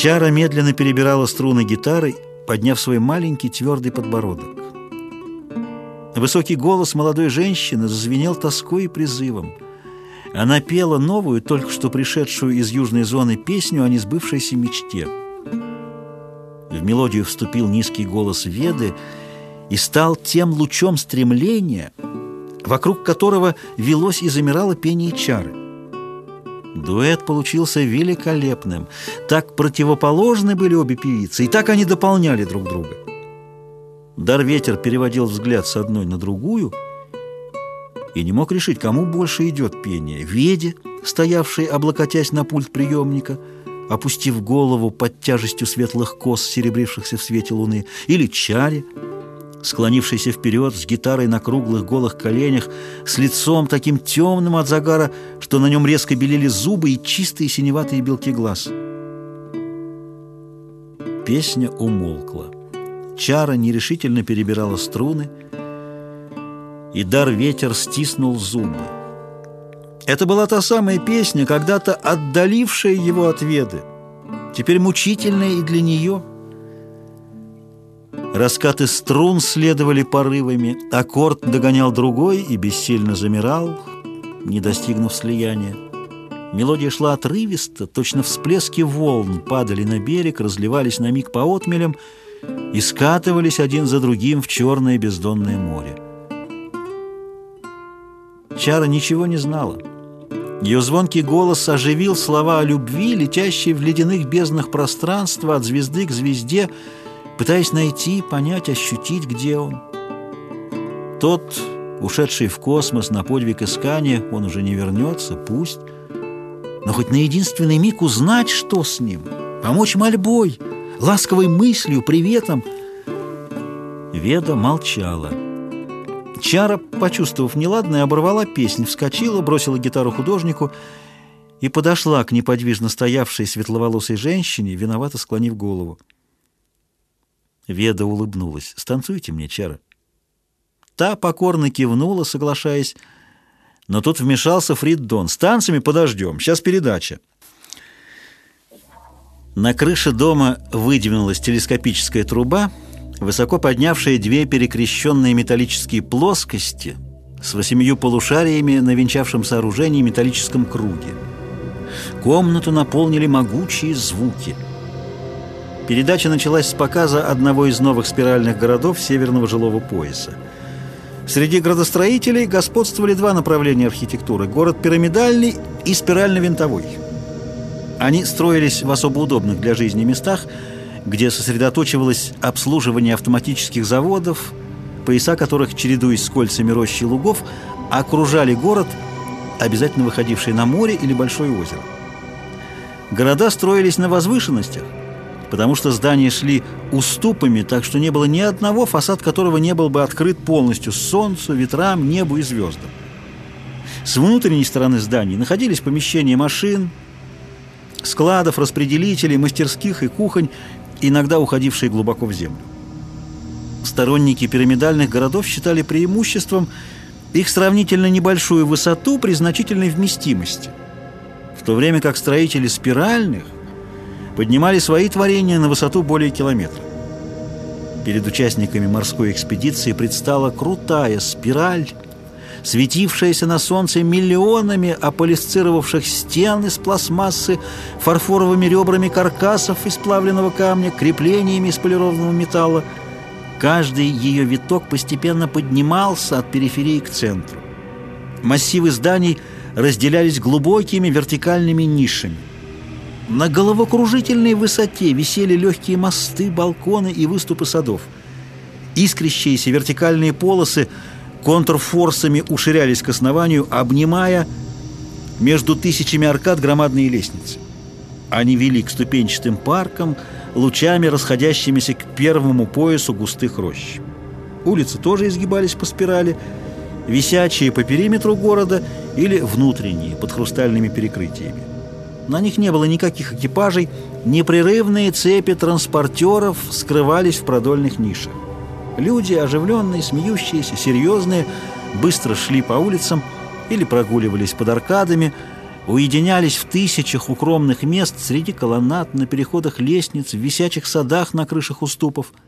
Чара медленно перебирала струны гитары, подняв свой маленький твердый подбородок. Высокий голос молодой женщины зазвенел тоской и призывом. Она пела новую, только что пришедшую из южной зоны песню о несбывшейся мечте. В мелодию вступил низкий голос Веды и стал тем лучом стремления, вокруг которого велось и замирало пение чары. Дуэт получился великолепным. Так противоположны были обе певицы, и так они дополняли друг друга. Дар-ветер переводил взгляд с одной на другую и не мог решить, кому больше идет пение. Веде, стоявшей, облокотясь на пульт приемника, опустив голову под тяжестью светлых кос, серебрившихся в свете луны, или Чаре, склонившийся вперед с гитарой на круглых голых коленях, с лицом таким темным от загара, что на нем резко белели зубы и чистые синеватые белки глаз. Песня умолкла. Чара нерешительно перебирала струны, и дар-ветер стиснул зубы. Это была та самая песня, когда-то отдалившая его от Веды, теперь мучительная и для нее. Раскаты струн следовали порывами, аккорд догонял другой и бессильно замирал, не достигнув слияния. Мелодия шла отрывисто, точно всплески волн падали на берег, разливались на миг по отмелям, и скатывались один за другим в черное бездонное море. Чара ничего не знала. Ее звонкий голос оживил слова о любви, летящие в ледяных безднах пространства от звезды к звезде, пытаясь найти, понять, ощутить, где он. Тот, ушедший в космос на подвиг искания, он уже не вернется, пусть. Но хоть на единственный миг узнать, что с ним, помочь мольбой — ласковой мыслью, приветом. Веда молчала. Чара, почувствовав неладное, оборвала песнь, вскочила, бросила гитару художнику и подошла к неподвижно стоявшей светловолосой женщине, виновато склонив голову. Веда улыбнулась. «Станцуйте мне, Чара». Та покорно кивнула, соглашаясь, но тут вмешался Фрид Дон. «С танцами подождем, сейчас передача». На крыше дома выдвинулась телескопическая труба, высоко поднявшая две перекрещенные металлические плоскости с восемью полушариями на венчавшем сооружении металлическом круге. Комнату наполнили могучие звуки. Передача началась с показа одного из новых спиральных городов северного жилого пояса. Среди градостроителей господствовали два направления архитектуры – город пирамидальный и спирально-винтовой – они строились в особо удобных для жизни местах, где сосредоточивалось обслуживание автоматических заводов, пояса которых, чередуясь с кольцами рощи лугов, окружали город, обязательно выходивший на море или большое озеро. Города строились на возвышенностях, потому что здания шли уступами, так что не было ни одного, фасад которого не был бы открыт полностью солнцу, ветрам, небу и звездам. С внутренней стороны зданий находились помещения машин, складов, распределителей, мастерских и кухонь, иногда уходившие глубоко в землю. Сторонники пирамидальных городов считали преимуществом их сравнительно небольшую высоту при значительной вместимости, в то время как строители спиральных поднимали свои творения на высоту более километра. Перед участниками морской экспедиции предстала крутая спираль, светившаяся на солнце миллионами аполисцировавших стен из пластмассы, фарфоровыми ребрами каркасов из плавленного камня, креплениями из полированного металла. Каждый ее виток постепенно поднимался от периферии к центру. Массивы зданий разделялись глубокими вертикальными нишами. На головокружительной высоте висели легкие мосты, балконы и выступы садов. Искрящиеся вертикальные полосы – контрфорсами уширялись к основанию, обнимая между тысячами аркад громадные лестницы. Они вели к ступенчатым паркам, лучами расходящимися к первому поясу густых рощ. Улицы тоже изгибались по спирали, висячие по периметру города или внутренние, под хрустальными перекрытиями. На них не было никаких экипажей, непрерывные цепи транспортеров скрывались в продольных нишах. Люди, оживленные, смеющиеся, серьезные, быстро шли по улицам или прогуливались под аркадами, уединялись в тысячах укромных мест среди колоннад, на переходах лестниц, в висячих садах на крышах уступов –